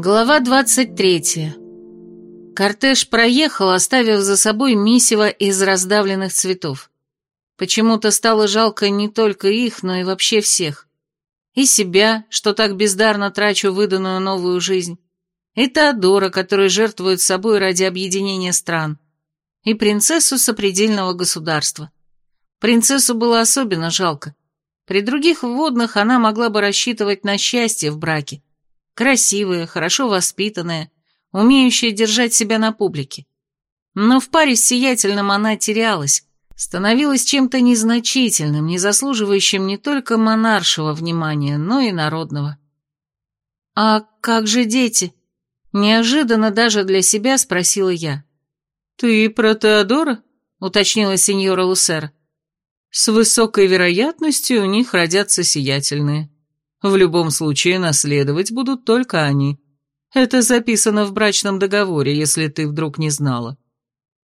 Глава 23. Кортеж проехал, оставив за собой мисиво из раздавленных цветов. Почему-то стало жалко не только их, но и вообще всех. И себя, что так бездарно трачу выданную новую жизнь, и Теодора, который жертвует собой ради объединения стран, и принцессу сопредельного государства. Принцессу было особенно жалко. При других вводных она могла бы рассчитывать на счастье в браке, красивая, хорошо воспитанная, умеющая держать себя на публике. Но в паре с сиятельным она терялась, становилась чем-то незначительным, не заслуживающим не только монаршего внимания, но и народного. «А как же дети?» Неожиданно даже для себя спросила я. «Ты про Теодора?» — уточнила сеньора Лусер. «С высокой вероятностью у них родятся сиятельные. В любом случае наследовать будут только они. Это записано в брачном договоре, если ты вдруг не знала.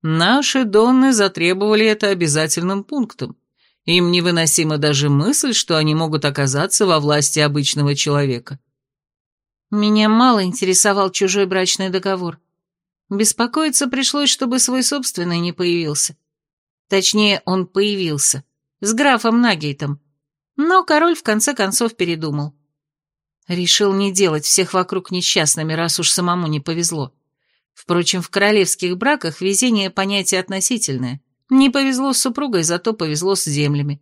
Наши донны затребовали это обязательным пунктом. Им невыносима даже мысль, что они могут оказаться во власти обычного человека. Меня мало интересовал чужой брачный договор. Беспокоиться пришлось, чтобы свой собственный не появился. Точнее, он появился. С графом Нагейтом. Но король в конце концов передумал. Решил не делать всех вокруг несчастными, раз уж самому не повезло. Впрочем, в королевских браках везение понятие относительное. Не повезло с супругой, зато повезло с землями.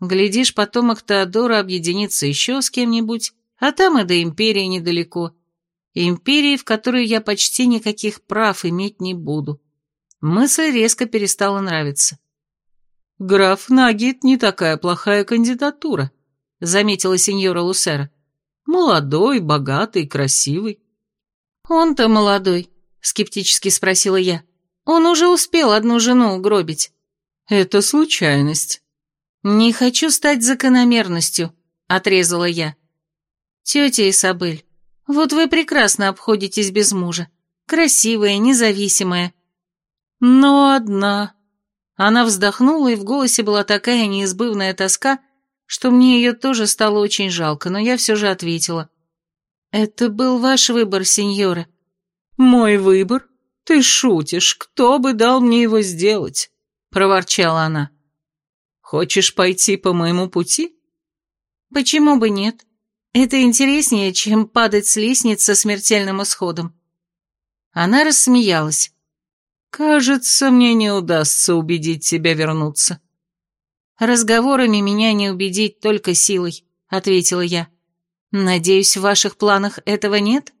Глядишь, потомок Теодора объединится еще с кем-нибудь, а там и до империи недалеко. Империи, в которой я почти никаких прав иметь не буду. Мысль резко перестала нравиться. «Граф Нагит не такая плохая кандидатура», — заметила сеньора Лусера. «Молодой, богатый, красивый». «Он-то молодой», — скептически спросила я. «Он уже успел одну жену угробить». «Это случайность». «Не хочу стать закономерностью», — отрезала я. «Тетя Исабель, вот вы прекрасно обходитесь без мужа. Красивая, независимая». «Но одна», она вздохнула, и в голосе была такая неизбывная тоска, что мне ее тоже стало очень жалко, но я все же ответила. «Это был ваш выбор, сеньора». «Мой выбор? Ты шутишь, кто бы дал мне его сделать?» — проворчала она. «Хочешь пойти по моему пути?» «Почему бы нет? Это интереснее, чем падать с лестницы смертельным исходом». Она рассмеялась. «Кажется, мне не удастся убедить тебя вернуться». «Разговорами меня не убедить, только силой», — ответила я. «Надеюсь, в ваших планах этого нет?»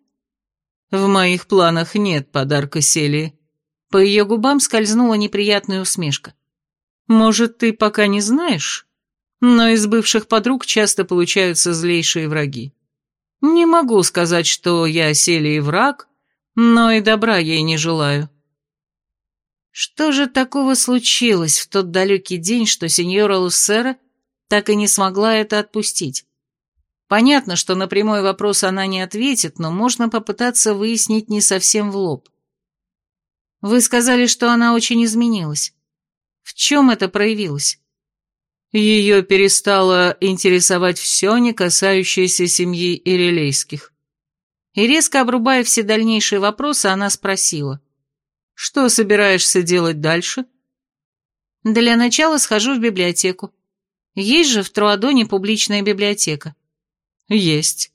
«В моих планах нет подарка Селии». По ее губам скользнула неприятная усмешка. «Может, ты пока не знаешь, но из бывших подруг часто получаются злейшие враги. Не могу сказать, что я Селии враг, но и добра ей не желаю. Что же такого случилось в тот далекий день, что сеньора Луссера так и не смогла это отпустить? Понятно, что на прямой вопрос она не ответит, но можно попытаться выяснить не совсем в лоб. Вы сказали, что она очень изменилась. В чем это проявилось? Ее перестало интересовать все, не касающееся семьи Ирелейских. И резко обрубая все дальнейшие вопросы, она спросила. Что собираешься делать дальше? Для начала схожу в библиотеку. Есть же в Труадоне публичная библиотека. Есть.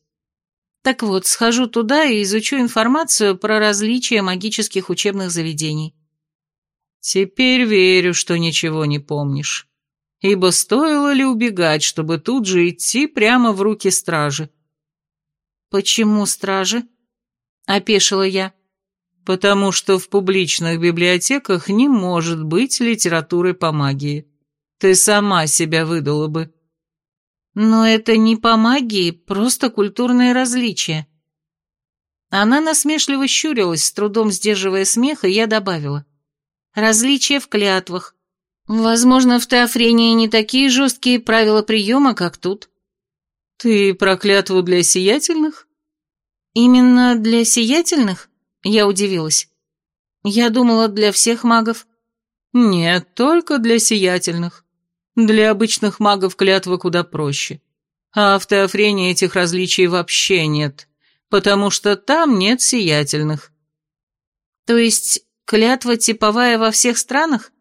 Так вот, схожу туда и изучу информацию про различия магических учебных заведений. Теперь верю, что ничего не помнишь. Ибо стоило ли убегать, чтобы тут же идти прямо в руки стражи? Почему стражи? Опешила я потому что в публичных библиотеках не может быть литературы по магии. Ты сама себя выдала бы. Но это не по магии, просто культурные различия. Она насмешливо щурилась, с трудом сдерживая смех, и я добавила. Различия в клятвах. Возможно, в Теофрении не такие жесткие правила приема, как тут. Ты про клятву для сиятельных? Именно для сиятельных? Я удивилась. Я думала, для всех магов. Нет, только для сиятельных. Для обычных магов клятва куда проще. А в Теофрене этих различий вообще нет. потому что там нет сиятельных». «То есть клятва типовая во всех странах?»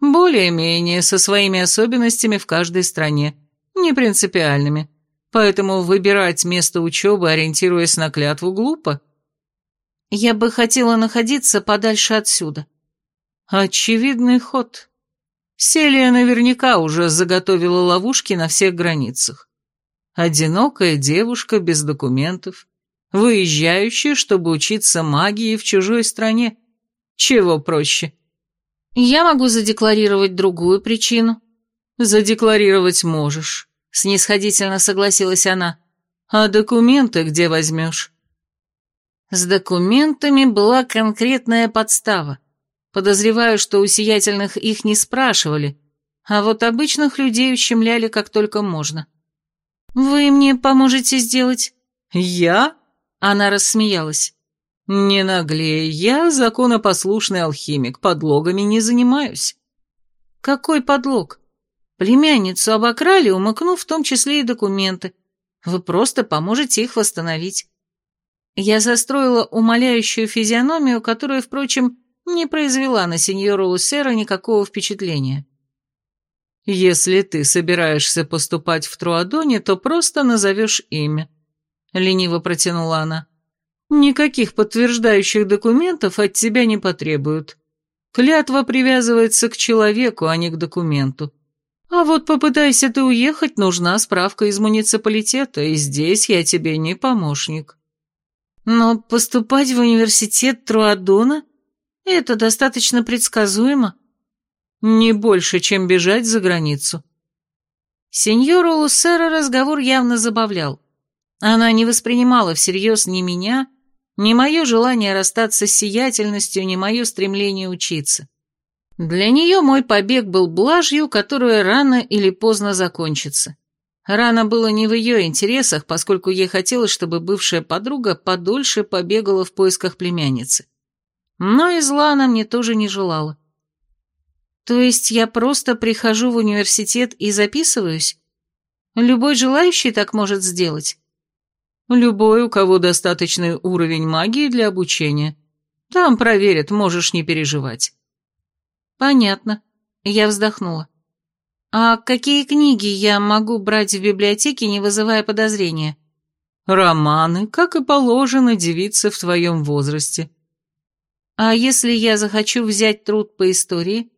«Более-менее, со своими особенностями в каждой стране, не принципиальными. Поэтому выбирать место учебы, ориентируясь на клятву, глупо». «Я бы хотела находиться подальше отсюда». «Очевидный ход», Селия наверняка уже заготовила ловушки на всех границах. Одинокая девушка без документов, выезжающая, чтобы учиться магии в чужой стране. Чего проще? Я могу задекларировать другую причину. Задекларировать можешь, снисходительно согласилась она. А документы где возьмешь? С документами была конкретная подстава. Подозреваю, что у сиятельных их не спрашивали, а вот обычных людей ущемляли как только можно. «Вы мне поможете сделать?» «Я?» Она рассмеялась. «Не наглей, я законопослушный алхимик, подлогами не занимаюсь». «Какой подлог? Племянницу обокрали, умыкнув в том числе и документы. Вы просто поможете их восстановить». Я застроила умоляющую физиономию, которая, впрочем, не произвела на сеньору Лусера никакого впечатления. «Если ты собираешься поступать в Труадоне, то просто назовешь имя», — лениво протянула она. «Никаких подтверждающих документов от тебя не потребуют. Клятва привязывается к человеку, а не к документу. А вот попытайся ты уехать, нужна справка из муниципалитета, и здесь я тебе не помощник». «Но поступать в университет Труадона это достаточно предсказуемо. Не больше, чем бежать за границу. Сеньору Луссера разговор явно забавлял. Она не воспринимала всерьез ни меня, ни мое желание расстаться с сиятельностью, ни мое стремление учиться. Для нее мой побег был блажью, которая рано или поздно закончится. Рано было не в ее интересах, поскольку ей хотелось, чтобы бывшая подруга подольше побегала в поисках племянницы. Но и зла она мне тоже не желала. То есть я просто прихожу в университет и записываюсь? Любой желающий так может сделать? Любой, у кого достаточный уровень магии для обучения. Там проверят, можешь не переживать. Понятно. Я вздохнула. А какие книги я могу брать в библиотеке, не вызывая подозрения? Романы, как и положено девице в твоем возрасте. А если я захочу взять труд по истории?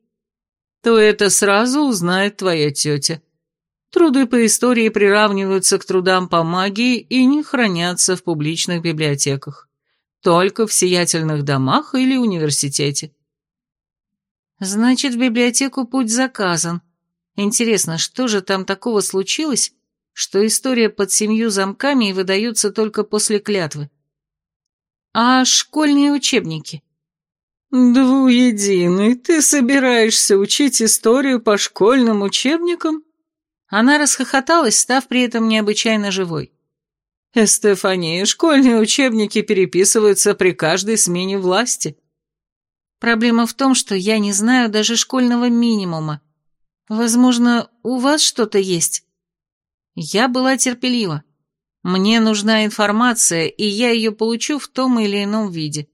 То это сразу узнает твоя тетя. Труды по истории приравниваются к трудам по магии и не хранятся в публичных библиотеках. Только в сиятельных домах или университете. Значит, в библиотеку путь заказан. Интересно, что же там такого случилось, что история под семью замками и выдается только после клятвы? А школьные учебники? «Двуединый, ты собираешься учить историю по школьным учебникам?» Она расхохоталась, став при этом необычайно живой. «Эстефания, школьные учебники переписываются при каждой смене власти». «Проблема в том, что я не знаю даже школьного минимума. Возможно, у вас что-то есть?» Я была терпелива. Мне нужна информация, и я ее получу в том или ином виде.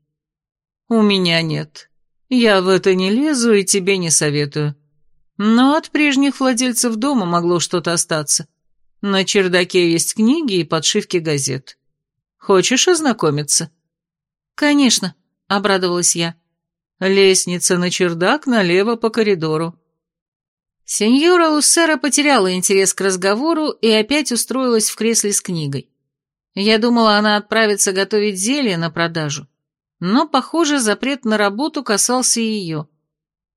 «У меня нет. Я в это не лезу и тебе не советую. Но от прежних владельцев дома могло что-то остаться. На чердаке есть книги и подшивки газет. Хочешь ознакомиться?» «Конечно», — обрадовалась я. «Лестница на чердак налево по коридору». Сеньора Луссера потеряла интерес к разговору и опять устроилась в кресле с книгой. Я думала, она отправится готовить зелье на продажу. Но, похоже, запрет на работу касался и ее.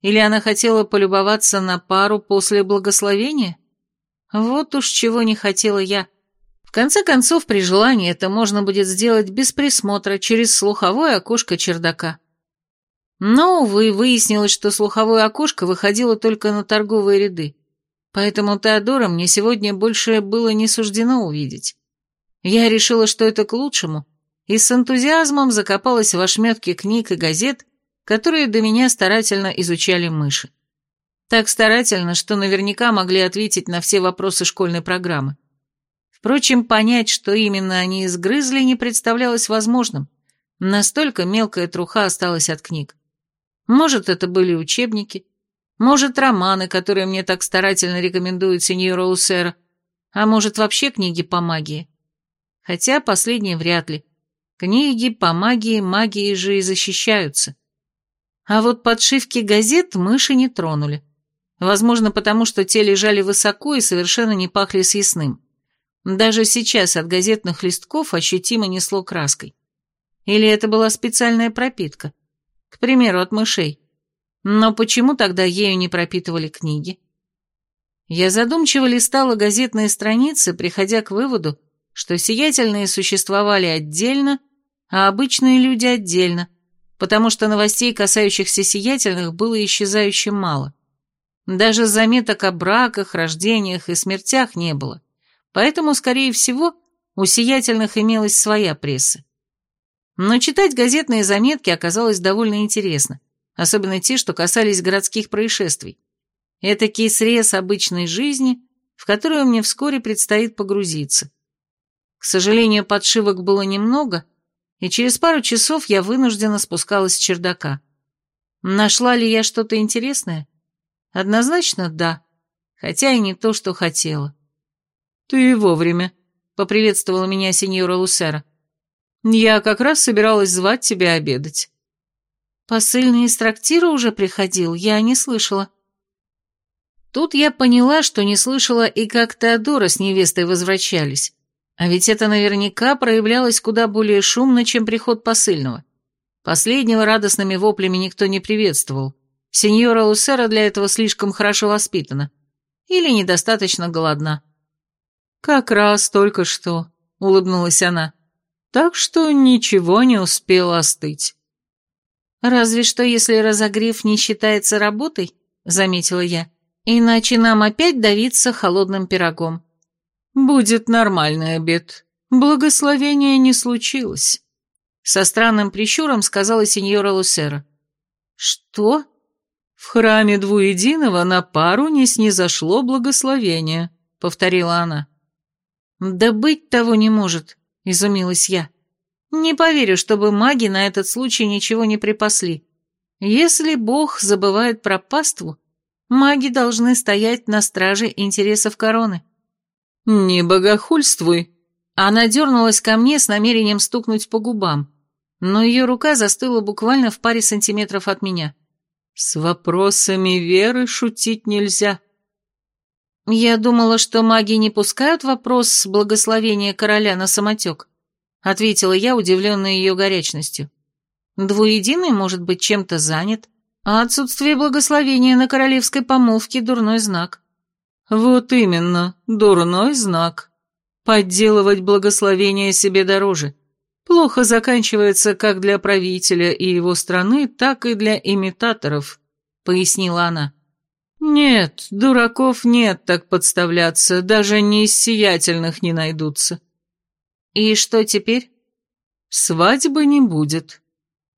Или она хотела полюбоваться на пару после благословения? Вот уж чего не хотела я. В конце концов, при желании это можно будет сделать без присмотра через слуховое окошко чердака. Но, увы, выяснилось, что слуховое окошко выходило только на торговые ряды. Поэтому Теодора мне сегодня больше было не суждено увидеть. Я решила, что это к лучшему, и с энтузиазмом закопалась в ошметки книг и газет, которые до меня старательно изучали мыши. Так старательно, что наверняка могли ответить на все вопросы школьной программы. Впрочем, понять, что именно они изгрызли, не представлялось возможным. Настолько мелкая труха осталась от книг. Может, это были учебники, может, романы, которые мне так старательно рекомендует сеньора Усера, а может, вообще книги по магии. Хотя последние вряд ли. Книги по магии магии же и защищаются. А вот подшивки газет мыши не тронули. Возможно, потому что те лежали высоко и совершенно не пахли съестным. Даже сейчас от газетных листков ощутимо несло краской. Или это была специальная пропитка? К примеру, от мышей. Но почему тогда ею не пропитывали книги? Я задумчиво листала газетные страницы, приходя к выводу, что сиятельные существовали отдельно, а обычные люди отдельно, потому что новостей, касающихся сиятельных, было исчезающе мало. Даже заметок о браках, рождениях и смертях не было. Поэтому, скорее всего, у сиятельных имелась своя пресса. Но читать газетные заметки оказалось довольно интересно, особенно те, что касались городских происшествий. Этакий срез обычной жизни, в которую мне вскоре предстоит погрузиться. К сожалению, подшивок было немного, и через пару часов я вынуждена спускалась с чердака. Нашла ли я что-то интересное? Однозначно да, хотя и не то, что хотела. «Ты вовремя», — поприветствовала меня сеньора Лусера. «Я как раз собиралась звать тебя обедать». «Посыльный из трактира уже приходил, я не слышала». Тут я поняла, что не слышала и как Теодора с невестой возвращались. А ведь это наверняка проявлялось куда более шумно, чем приход посыльного. Последнего радостными воплями никто не приветствовал. Сеньора Лусера для этого слишком хорошо воспитана. Или недостаточно голодна. «Как раз только что», — улыбнулась она. «Так что ничего не успело остыть». «Разве что, если разогрев не считается работой», — заметила я. «Иначе нам опять давиться холодным пирогом». «Будет нормальный обед. Благословения не случилось», — со странным прищуром сказала сеньора Лусера. «Что?» «В храме двуединого на пару не снизошло благословение», — повторила она. «Да быть того не может», — изумилась я. «Не поверю, чтобы маги на этот случай ничего не припасли. Если Бог забывает про паству, маги должны стоять на страже интересов короны». «Не богохульствуй!» Она дернулась ко мне с намерением стукнуть по губам, но ее рука застыла буквально в паре сантиметров от меня. «С вопросами веры шутить нельзя». «Я думала, что маги не пускают вопрос с благословения короля на самотек», ответила я, удивленная ее горячностью. «Двуединый может быть чем-то занят, а отсутствие благословения на королевской помолвке – дурной знак». «Вот именно, дурной знак. Подделывать благословение себе дороже. Плохо заканчивается как для правителя и его страны, так и для имитаторов», — пояснила она. «Нет, дураков нет так подставляться, даже не из сиятельных не найдутся». «И что теперь?» «Свадьбы не будет».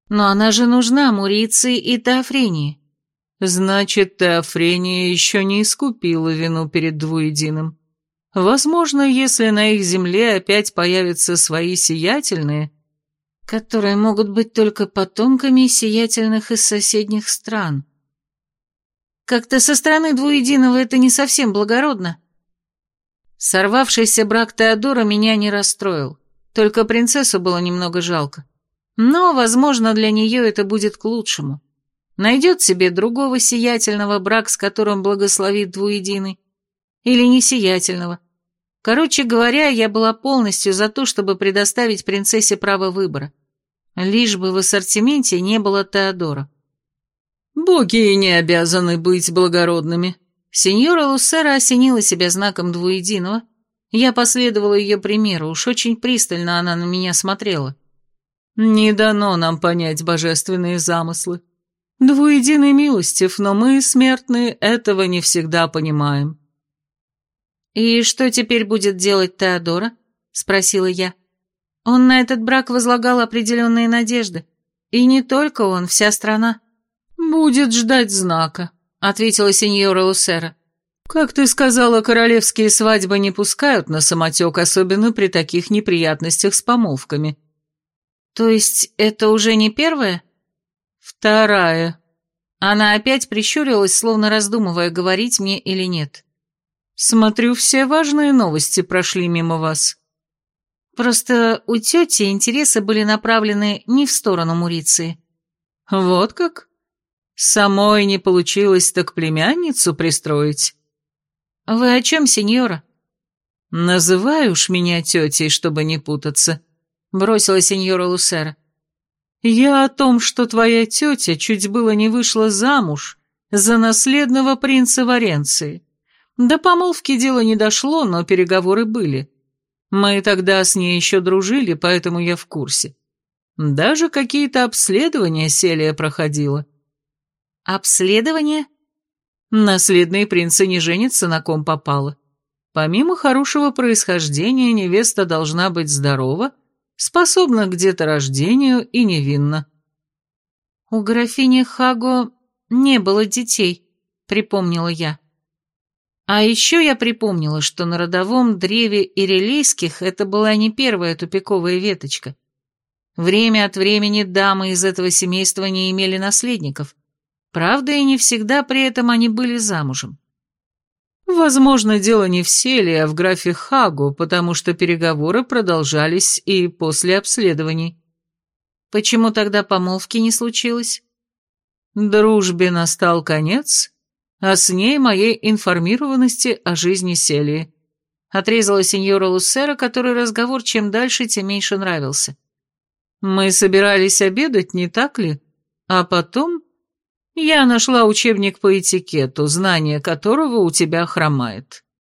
«Но она же нужна Муриции и Теофрении». Значит, Теофрения еще не искупила вину перед двуединым. Возможно, если на их земле опять появятся свои сиятельные, которые могут быть только потомками сиятельных из соседних стран. Как-то со стороны двуединого это не совсем благородно. Сорвавшийся брак Теодора меня не расстроил, только принцессу было немного жалко. Но, возможно, для нее это будет к лучшему. Найдет себе другого сиятельного, брак с которым благословит двуединый. Или несиятельного. Короче говоря, я была полностью за то, чтобы предоставить принцессе право выбора. Лишь бы в ассортименте не было Теодора. «Боги не обязаны быть благородными». Сеньора Луссера осенила себя знаком двуединого. Я последовала ее примеру, уж очень пристально она на меня смотрела. «Не дано нам понять божественные замыслы. Двуединый милостив, но мы, смертные, этого не всегда понимаем». «И что теперь будет делать Теодора?» — спросила я. «Он на этот брак возлагал определенные надежды. И не только он, вся страна». «Будет ждать знака», — ответила сеньора Лусера. Как ты сказала, королевские свадьбы не пускают на самотек, особенно при таких неприятностях с помолвками. То есть это уже не первая? Вторая. Она опять прищурилась, словно раздумывая, говорить мне или нет. Смотрю, все важные новости прошли мимо вас. Просто у тети интересы были направлены не в сторону Муриции. Вот как? Самой не получилось так племянницу пристроить. Вы о чем, сеньора? Называй уж меня тетей, чтобы не путаться, бросила сеньора Лусера. Я о том, что твоя тетя чуть было не вышла замуж за наследного принца Варенции. До помолвки дело не дошло, но переговоры были. Мы тогда с ней еще дружили, поэтому я в курсе. Даже какие-то обследования Селия проходила. Обследования? Наследные принцы не женятся, на ком попало. Помимо хорошего происхождения, невеста должна быть здорова, способна к деторождению и невинна. У графини Хаго не было детей, припомнила я. А еще я припомнила, что на родовом древе ирелийских это была не первая тупиковая веточка. Время от времени дамы из этого семейства не имели наследников. Правда, и не всегда при этом они были замужем. Возможно, дело не в Селе, а в графе Хагу, потому что переговоры продолжались и после обследований. Почему тогда помолвки не случилось? Дружбе настал конец, а с ней моей информированности о жизни Селии. Отрезала сеньора Луссера, который разговор чем дальше, тем меньше нравился. Мы собирались обедать, не так ли? А потом я нашла учебник по этикету, знание которого у тебя хромает.